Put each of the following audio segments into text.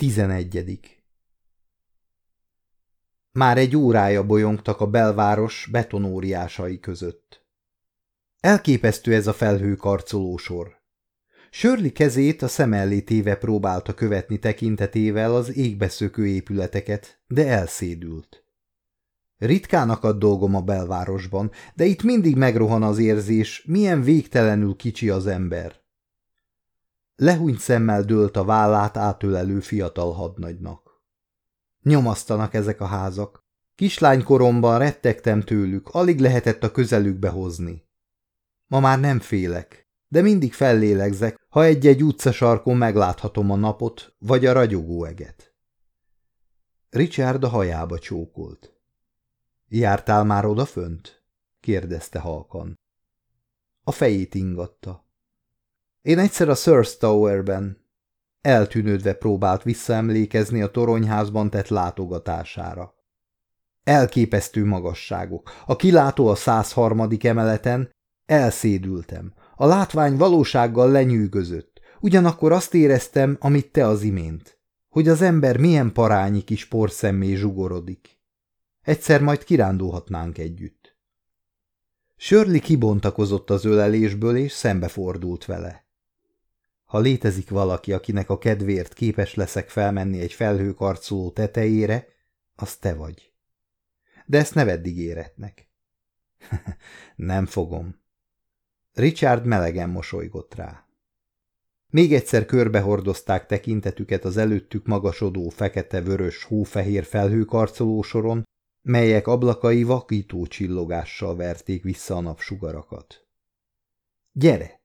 Tizenegyedik Már egy órája bolyongtak a belváros betonóriásai között. Elképesztő ez a felhőkarcoló sor. Sörli kezét a szem elé téve próbálta követni tekintetével az égbeszökő épületeket, de elszédült. Ritkán akad dolgom a belvárosban, de itt mindig megrohan az érzés, milyen végtelenül kicsi az ember. Lehúnyt szemmel dőlt a vállát átölelő fiatal hadnagynak. Nyomasztanak ezek a házak. Kislánykoromban rettegtem tőlük, alig lehetett a közelükbe hozni. Ma már nem félek, de mindig fellélegzek, ha egy-egy utcasarkon megláthatom a napot, vagy a ragyogó eget. Richard a hajába csókolt. Jártál már odafönt? kérdezte halkan. A fejét ingatta. Én egyszer a Thirst Towerben. Eltűnődve próbált visszaemlékezni a toronyházban tett látogatására. Elképesztő magasságok. A kilátó a 103. emeleten. Elszédültem. A látvány valósággal lenyűgözött. Ugyanakkor azt éreztem, amit te az imént. Hogy az ember milyen parányi kis porszemmé zsugorodik. Egyszer majd kirándulhatnánk együtt. Sörli kibontakozott az ölelésből, és szembefordult vele. Ha létezik valaki, akinek a kedvéért képes leszek felmenni egy felhőkarcoló tetejére, az te vagy. De ezt ne vedd ígéretnek. Nem fogom. Richard melegen mosolygott rá. Még egyszer körbehordozták tekintetüket az előttük magasodó fekete-vörös hófehér felhőkarcoló soron, melyek ablakai vakító csillogással verték vissza a napsugarakat. Gyere!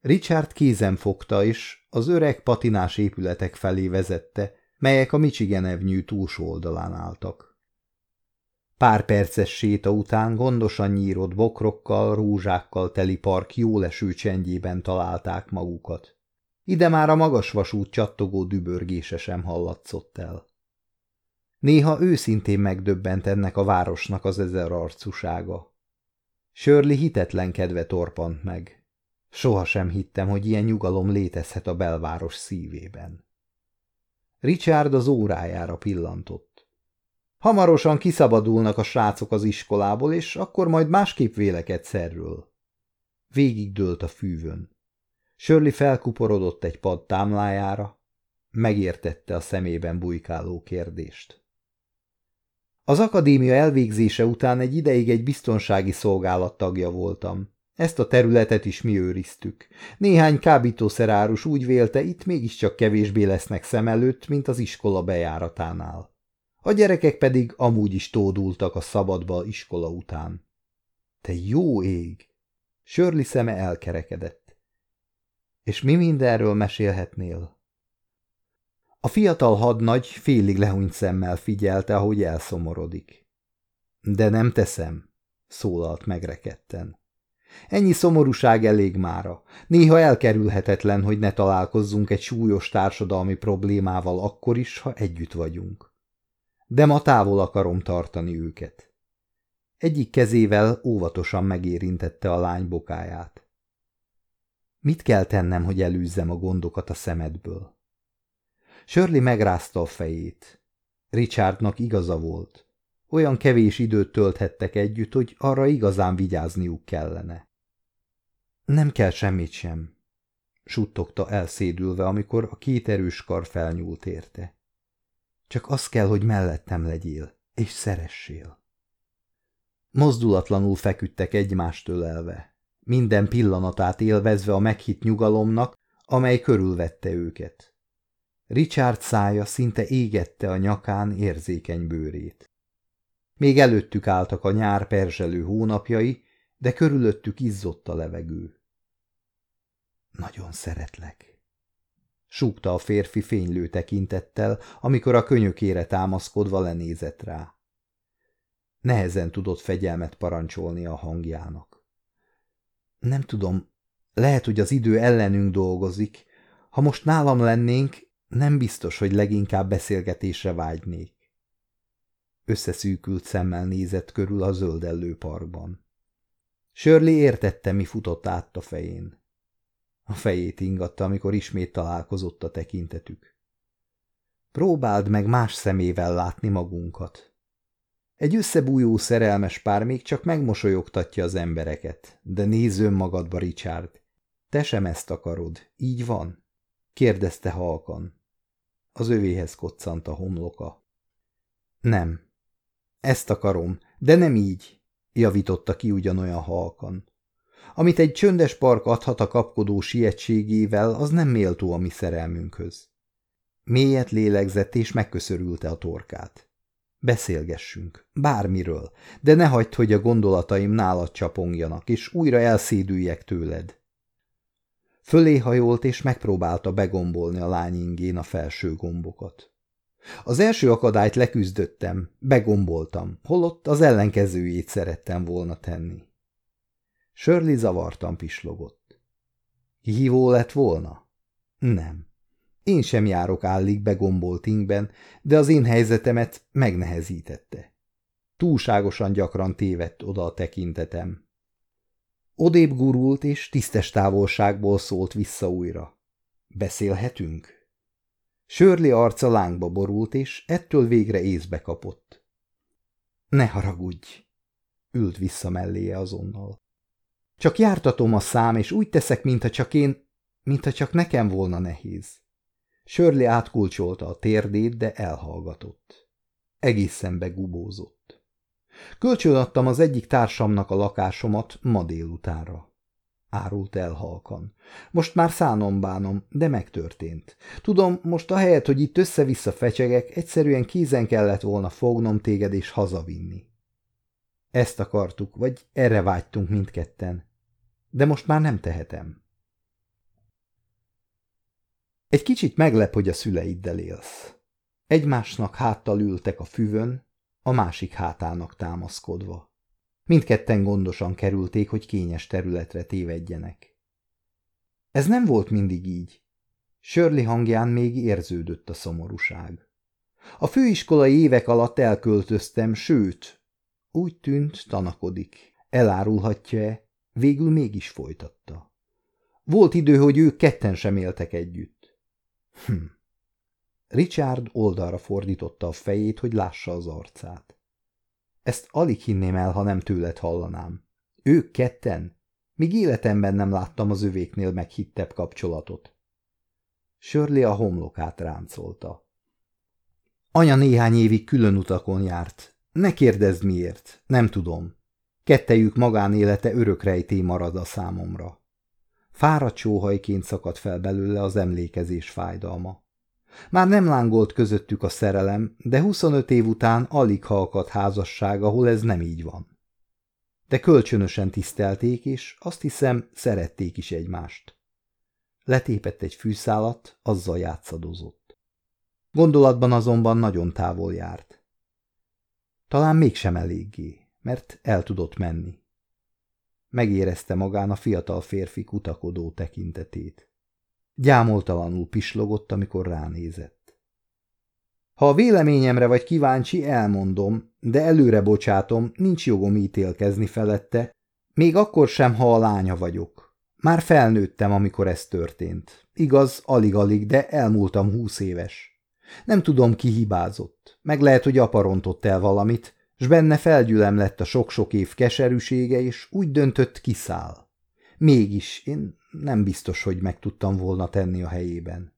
Richard kézen fogta, és az öreg patinás épületek felé vezette, melyek a Michigan Avenue túlsó oldalán álltak. Pár perces séta után gondosan nyírott bokrokkal, rúzsákkal teli park eső csendjében találták magukat. Ide már a magas vasút csattogó dübörgése sem hallatszott el. Néha őszintén megdöbbent ennek a városnak az ezer arcusága. Sörli hitetlenkedve torpant meg. Soha sem hittem, hogy ilyen nyugalom létezhet a belváros szívében. Richard az órájára pillantott. Hamarosan kiszabadulnak a srácok az iskolából, és akkor majd másképp vélek egyszerről. Végig dőlt a fűvön. Sörli felkuporodott egy pad támlájára, megértette a szemében bujkáló kérdést. Az akadémia elvégzése után egy ideig egy biztonsági szolgálat tagja voltam. Ezt a területet is mi őriztük. Néhány kábítószerárus úgy vélte, itt mégiscsak kevésbé lesznek szem előtt, mint az iskola bejáratánál. A gyerekek pedig amúgy is tódultak a szabadba iskola után. Te jó ég! Sörli szeme elkerekedett. És mi mindenről mesélhetnél? A fiatal hadnagy félig lehúnyt szemmel figyelte, ahogy elszomorodik. De nem teszem, szólalt megrekedten. Ennyi szomorúság elég mára. Néha elkerülhetetlen, hogy ne találkozzunk egy súlyos társadalmi problémával akkor is, ha együtt vagyunk. De ma távol akarom tartani őket. Egyik kezével óvatosan megérintette a lány bokáját. Mit kell tennem, hogy elűzzem a gondokat a szemedből? Shirley megrázta a fejét. Richardnak igaza volt. Olyan kevés időt tölthettek együtt, hogy arra igazán vigyázniuk kellene. Nem kell semmit sem, suttogta elszédülve, amikor a két erős kar felnyúlt érte. Csak az kell, hogy mellettem legyél, és szeressél. Mozdulatlanul feküdtek egymást ölelve, minden pillanatát élvezve a meghitt nyugalomnak, amely körülvette őket. Richard szája szinte égette a nyakán érzékeny bőrét. Még előttük álltak a nyár perzselő hónapjai, de körülöttük izzott a levegő. Nagyon szeretlek. Súgta a férfi fénylő tekintettel, amikor a könyökére támaszkodva lenézett rá. Nehezen tudott fegyelmet parancsolni a hangjának. Nem tudom, lehet, hogy az idő ellenünk dolgozik. Ha most nálam lennénk, nem biztos, hogy leginkább beszélgetésre vágynék. Összeszűkült szemmel nézett körül a zöldellő parkban. Shirley értette, mi futott át a fején. A fejét ingatta, amikor ismét találkozott a tekintetük. Próbáld meg más szemével látni magunkat. Egy összebújó szerelmes pár még csak megmosolyogtatja az embereket, de nézz önmagadba, Richard. Te sem ezt akarod, így van? kérdezte halkan. Az övéhez koccant a homloka. Nem. Ezt akarom, de nem így, javította ki ugyanolyan halkan. Amit egy csöndes park adhat a kapkodó sietségével, az nem méltó a mi szerelmünkhöz. Mélyet lélegzett és megköszörülte a torkát. Beszélgessünk, bármiről, de ne hagyd, hogy a gondolataim nálad csapongjanak, és újra elszédüljek tőled. Fölé hajolt, és megpróbálta begombolni a lány ingén a felső gombokat. Az első akadályt leküzdöttem, begomboltam, holott az ellenkezőjét szerettem volna tenni. Shirley zavartan pislogott. Hívó lett volna? Nem. Én sem járok állig begombolt ingben, de az én helyzetemet megnehezítette. Túlságosan gyakran tévedt oda a tekintetem. Odébb gurult, és tisztes távolságból szólt vissza újra. Beszélhetünk? Sörli arca lángba borult, és ettől végre észbe kapott. Ne haragudj! Ült vissza melléje azonnal. Csak jártatom a szám, és úgy teszek, mintha csak én, mintha csak nekem volna nehéz. Sörli átkulcsolta a térdét, de elhallgatott. Egészen begubózott. Kölcsönadtam az egyik társamnak a lakásomat ma délutánra. Árult el halkan. Most már szánom bánom, de megtörtént. Tudom, most ahelyett, hogy itt össze-vissza fecsegek, egyszerűen kézen kellett volna fognom téged és hazavinni. Ezt akartuk, vagy erre vágytunk mindketten. De most már nem tehetem. Egy kicsit meglep, hogy a szüleiddel élsz. Egymásnak háttal ültek a füvön, a másik hátának támaszkodva. Mindketten gondosan kerülték, hogy kényes területre tévedjenek. Ez nem volt mindig így. Sörli hangján még érződött a szomorúság. A főiskolai évek alatt elköltöztem, sőt, úgy tűnt, tanakodik. Elárulhatja-e, végül mégis folytatta. Volt idő, hogy ők ketten sem éltek együtt. Hm. Richard oldalra fordította a fejét, hogy lássa az arcát. Ezt alig hinném el, ha nem tőled hallanám. Ők ketten? Míg életemben nem láttam az övéknél meghittebb kapcsolatot. Sörli a homlokát ráncolta. Anya néhány évig külön utakon járt. Ne kérdezd miért, nem tudom. Kettejük magánélete örökrejté marad a számomra. Fáradt sóhajként szakadt fel belőle az emlékezés fájdalma. Már nem lángolt közöttük a szerelem, de 25 év után alig halkat házasság, ahol ez nem így van. De kölcsönösen tisztelték, és azt hiszem, szerették is egymást. Letépett egy fűszálat, azzal játszadozott. Gondolatban azonban nagyon távol járt. Talán mégsem eléggé, mert el tudott menni. Megérezte magán a fiatal férfi kutakodó tekintetét. Gyámoltalanul pislogott, amikor ránézett. Ha a véleményemre vagy kíváncsi, elmondom, de előre bocsátom, nincs jogom ítélkezni felette, még akkor sem, ha a lánya vagyok. Már felnőttem, amikor ez történt. Igaz, alig-alig, de elmúltam húsz éves. Nem tudom, ki hibázott. Meg lehet, hogy aparontott el valamit, s benne felgyülem lett a sok-sok év keserűsége, és úgy döntött, kiszáll. Mégis én nem biztos, hogy meg tudtam volna tenni a helyében.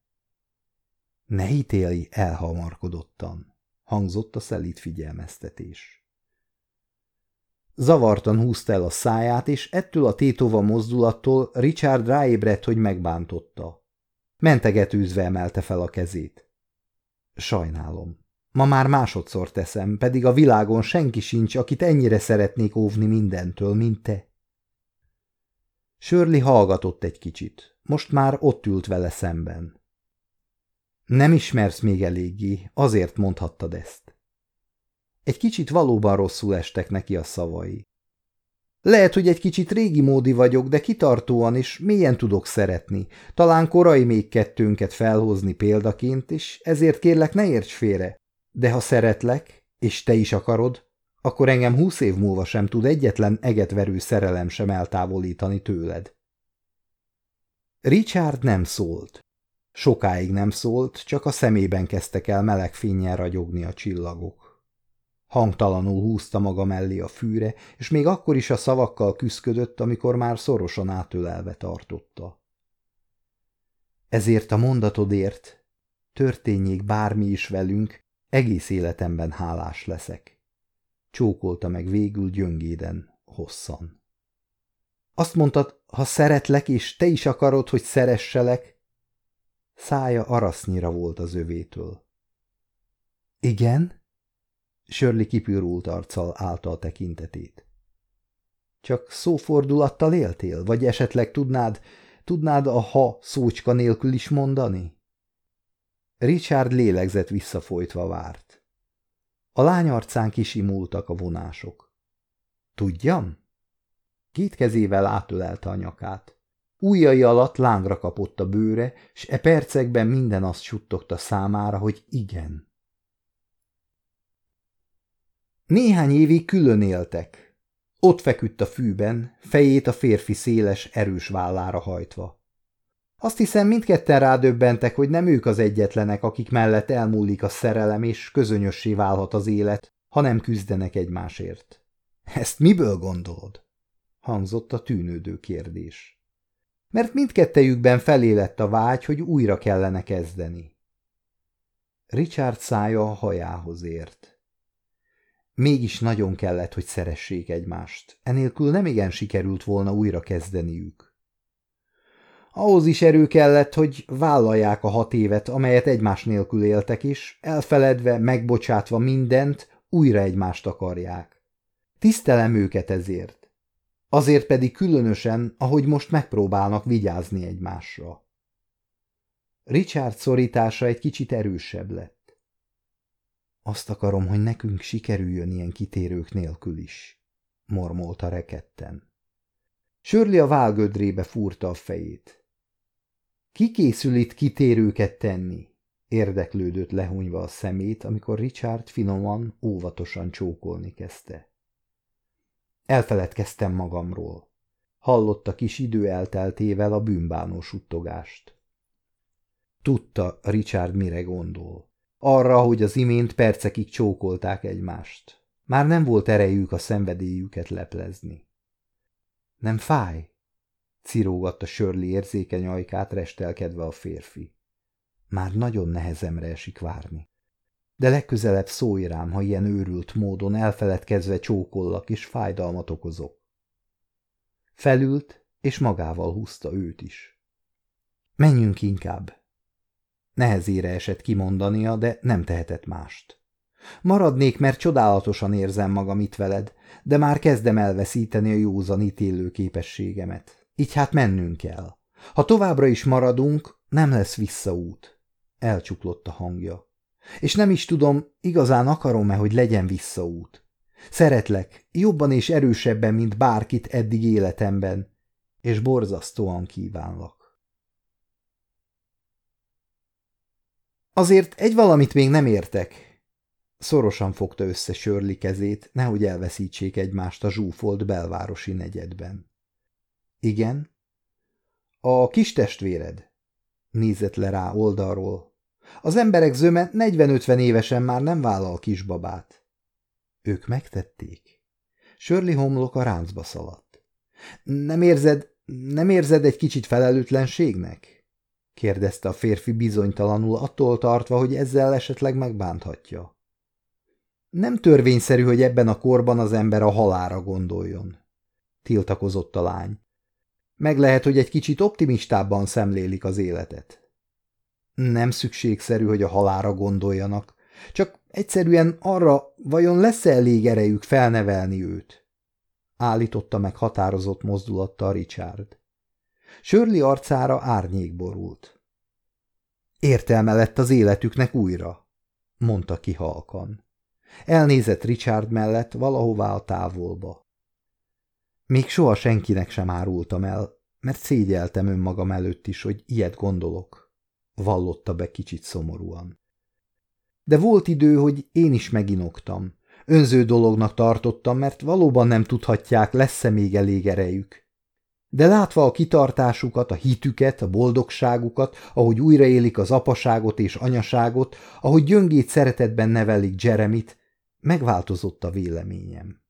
Ne hitéli elhamarkodottan, hangzott a szelít figyelmeztetés. Zavartan húzta el a száját, és ettől a tétova mozdulattól Richard ráébredt, hogy megbántotta. Mentegetőzve emelte fel a kezét. Sajnálom. Ma már másodszor teszem, pedig a világon senki sincs, akit ennyire szeretnék óvni mindentől, mint te. Sörli hallgatott egy kicsit. Most már ott ült vele szemben. Nem ismersz még eléggé, azért mondhattad ezt. Egy kicsit valóban rosszul estek neki a szavai. Lehet, hogy egy kicsit régi módi vagyok, de kitartóan és mélyen tudok szeretni. Talán korai még kettőnket felhozni példaként, és ezért kérlek ne érts félre. De ha szeretlek, és te is akarod, akkor engem húsz év múlva sem tud egyetlen egetverő szerelem sem eltávolítani tőled. Richard nem szólt. Sokáig nem szólt, csak a szemében kezdtek el meleg fényen ragyogni a csillagok. Hangtalanul húzta maga mellé a fűre, és még akkor is a szavakkal küszködött, amikor már szorosan átölelve tartotta. Ezért a mondatodért, történjék bármi is velünk, egész életemben hálás leszek. Csókolta meg végül gyöngéden, hosszan. Azt mondtad, ha szeretlek, és te is akarod, hogy szeresselek? Szája arasznyira volt az övétől. Igen? Sörli kipürult arccal állta a tekintetét. Csak szófordulattal éltél, vagy esetleg tudnád, tudnád a ha szócska nélkül is mondani? Richard lélegzett visszafolytva várt. A lány arcán kisimultak a vonások. Tudjam? Két kezével átölelte a nyakát. Újjai alatt lángra kapott a bőre, s e percekben minden azt suttogta számára, hogy igen. Néhány évig külön éltek. Ott feküdt a fűben, fejét a férfi széles, erős vállára hajtva. Azt hiszem, mindketten rádöbbentek, hogy nem ők az egyetlenek, akik mellett elmúlik a szerelem, és közönössé válhat az élet, ha nem küzdenek egymásért. Ezt miből gondolod? hangzott a tűnődő kérdés. Mert mindkettejükben felé lett a vágy, hogy újra kellene kezdeni. Richard szája a hajához ért. Mégis nagyon kellett, hogy szeressék egymást, enélkül nem igen sikerült volna újra kezdeniük. Ahhoz is erő kellett, hogy vállalják a hat évet, amelyet egymás nélkül éltek is, elfeledve, megbocsátva mindent, újra egymást akarják. Tisztelem őket ezért. Azért pedig különösen, ahogy most megpróbálnak vigyázni egymásra. Richard szorítása egy kicsit erősebb lett. Azt akarom, hogy nekünk sikerüljön ilyen kitérők nélkül is, mormolta reketten. Sörli a válgödrébe fúrta a fejét. Ki készül itt kitérőket tenni? Érdeklődött lehunyva a szemét, amikor Richard finoman, óvatosan csókolni kezdte. Elfeledkeztem magamról. Hallotta kis idő elteltével a bűnbánó suttogást. Tudta Richard mire gondol. Arra, hogy az imént percekig csókolták egymást. Már nem volt erejük a szenvedélyüket leplezni. Nem fáj? Cirógatta Sörli érzékeny ajkát restelkedve a férfi. Már nagyon nehezemre esik várni de legközelebb szólj rám, ha ilyen őrült módon elfeledkezve csókollak és fájdalmat okozok. Felült, és magával húzta őt is. Menjünk inkább. Nehezére esett kimondania, de nem tehetett mást. Maradnék, mert csodálatosan érzem magam itt veled, de már kezdem elveszíteni a józan ítélő képességemet. Így hát mennünk kell. Ha továbbra is maradunk, nem lesz visszaút. Elcsuklott a hangja. És nem is tudom, igazán akarom-e, hogy legyen visszaút. Szeretlek, jobban és erősebben, mint bárkit eddig életemben, és borzasztóan kívánlak. Azért egy valamit még nem értek. Szorosan fogta össze Sörli kezét, nehogy elveszítsék egymást a zsúfolt belvárosi negyedben. Igen? A kis testvéred? Nézett le rá oldalról, az emberek zöme 40-50 évesen már nem vállal kisbabát. Ők megtették. Sörli homlok a ráncba szaladt. Nem érzed, nem érzed egy kicsit felelőtlenségnek? kérdezte a férfi bizonytalanul attól tartva, hogy ezzel esetleg megbánthatja. Nem törvényszerű, hogy ebben a korban az ember a halára gondoljon, tiltakozott a lány. Meg lehet, hogy egy kicsit optimistábban szemlélik az életet. Nem szükségszerű, hogy a halára gondoljanak, csak egyszerűen arra, vajon lesz-e elég erejük felnevelni őt? Állította meg határozott mozdulattal Richard. Sörli arcára árnyék borult. Értelme lett az életüknek újra, mondta ki halkan. Elnézett Richard mellett valahová a távolba. Még soha senkinek sem árultam el, mert szégyeltem önmagam előtt is, hogy ilyet gondolok vallotta be kicsit szomorúan. De volt idő, hogy én is meginoktam. Önző dolognak tartottam, mert valóban nem tudhatják, lesz-e még elég erejük. De látva a kitartásukat, a hitüket, a boldogságukat, ahogy újraélik az apaságot és anyaságot, ahogy gyöngét szeretetben nevelik Jeremit, megváltozott a véleményem.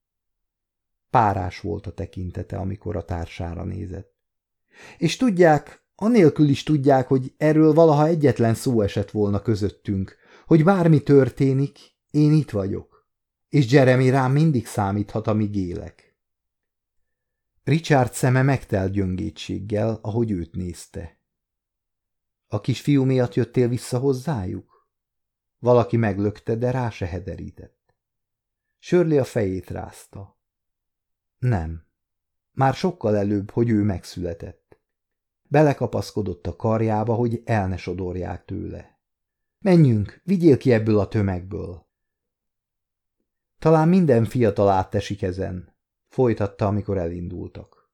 Párás volt a tekintete, amikor a társára nézett. És tudják, anélkül is tudják, hogy erről valaha egyetlen szó esett volna közöttünk, hogy bármi történik, én itt vagyok, és Jeremy rám mindig számíthat, amíg élek. Richard szeme megtelt gyöngétséggel, ahogy őt nézte. A kisfiú miatt jöttél vissza hozzájuk? Valaki meglökte, de rá se hederített. Sörli a fejét rázta. Nem. Már sokkal előbb, hogy ő megszületett. Belekapaszkodott a karjába, hogy el ne sodorják tőle. Menjünk, vigyél ki ebből a tömegből. Talán minden fiatal áttesik ezen, folytatta, amikor elindultak.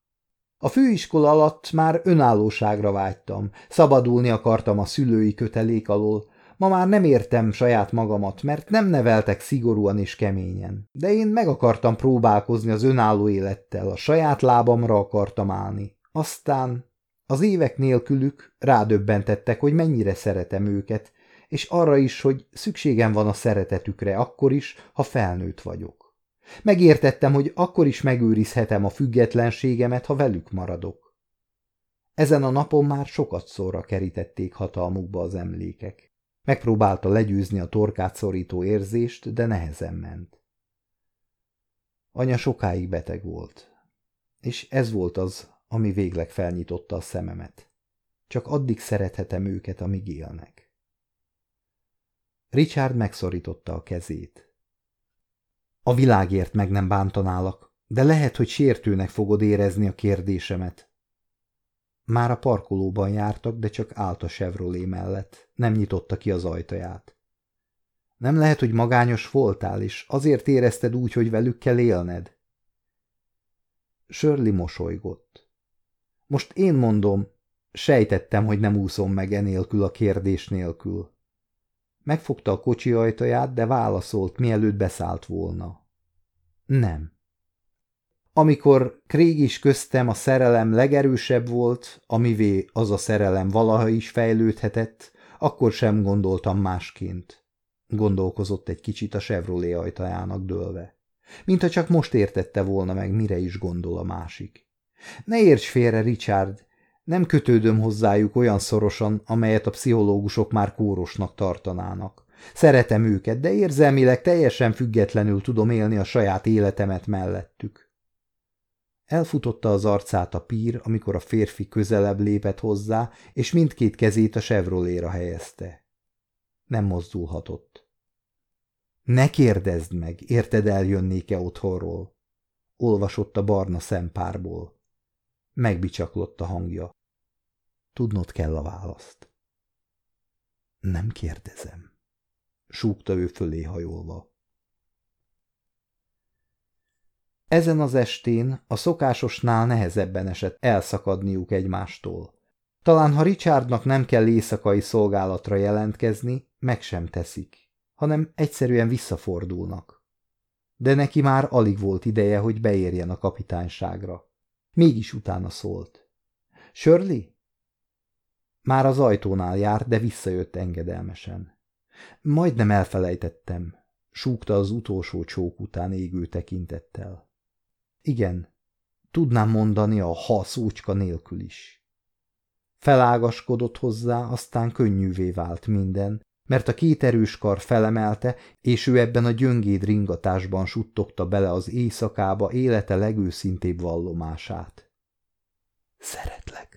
A főiskola alatt már önállóságra vágytam, szabadulni akartam a szülői kötelék alól, Ma már nem értem saját magamat, mert nem neveltek szigorúan és keményen, de én meg akartam próbálkozni az önálló élettel, a saját lábamra akartam állni. Aztán az évek nélkülük rádöbbentettek, hogy mennyire szeretem őket, és arra is, hogy szükségem van a szeretetükre, akkor is, ha felnőtt vagyok. Megértettem, hogy akkor is megőrizhetem a függetlenségemet, ha velük maradok. Ezen a napon már sokat szóra kerítették hatalmukba az emlékek. Megpróbálta legyőzni a torkát szorító érzést, de nehezen ment. Anya sokáig beteg volt, és ez volt az, ami végleg felnyitotta a szememet. Csak addig szerethetem őket, amíg élnek. Richard megszorította a kezét. A világért meg nem bántanálak, de lehet, hogy sértőnek fogod érezni a kérdésemet, már a parkolóban jártak, de csak állt a Chevrolet mellett, nem nyitotta ki az ajtaját. Nem lehet, hogy magányos voltál, és azért érezted úgy, hogy velük kell élned? Sörli mosolygott. Most én mondom, sejtettem, hogy nem úszom meg enélkül a kérdés nélkül. Megfogta a kocsi ajtaját, de válaszolt, mielőtt beszállt volna. Nem. Amikor Craig is köztem a szerelem legerősebb volt, amivé az a szerelem valaha is fejlődhetett, akkor sem gondoltam másként. Gondolkozott egy kicsit a Chevrolet ajtajának dőlve. Mintha csak most értette volna meg, mire is gondol a másik. Ne érts félre, Richard, nem kötődöm hozzájuk olyan szorosan, amelyet a pszichológusok már kórosnak tartanának. Szeretem őket, de érzelmileg teljesen függetlenül tudom élni a saját életemet mellettük. Elfutotta az arcát a pír, amikor a férfi közelebb lépett hozzá, és mindkét kezét a Chevroléra helyezte. Nem mozdulhatott. Ne kérdezd meg, érted eljönnék-e otthonról? Olvasott a barna szempárból. Megbicsaklott a hangja. Tudnod kell a választ. Nem kérdezem, súgta ő fölé hajolva. Ezen az estén a szokásosnál nehezebben esett elszakadniuk egymástól. Talán ha Richardnak nem kell éjszakai szolgálatra jelentkezni, meg sem teszik, hanem egyszerűen visszafordulnak. De neki már alig volt ideje, hogy beérjen a kapitányságra. Mégis utána szólt. Shirley? Már az ajtónál járt, de visszajött engedelmesen. Majdnem elfelejtettem, súgta az utolsó csók után égő tekintettel. Igen, tudnám mondani a ha szócska nélkül is. Felágaskodott hozzá, aztán könnyűvé vált minden, mert a két erős kar felemelte, és ő ebben a gyöngéd ringatásban suttogta bele az éjszakába élete legőszintébb vallomását. Szeretlek.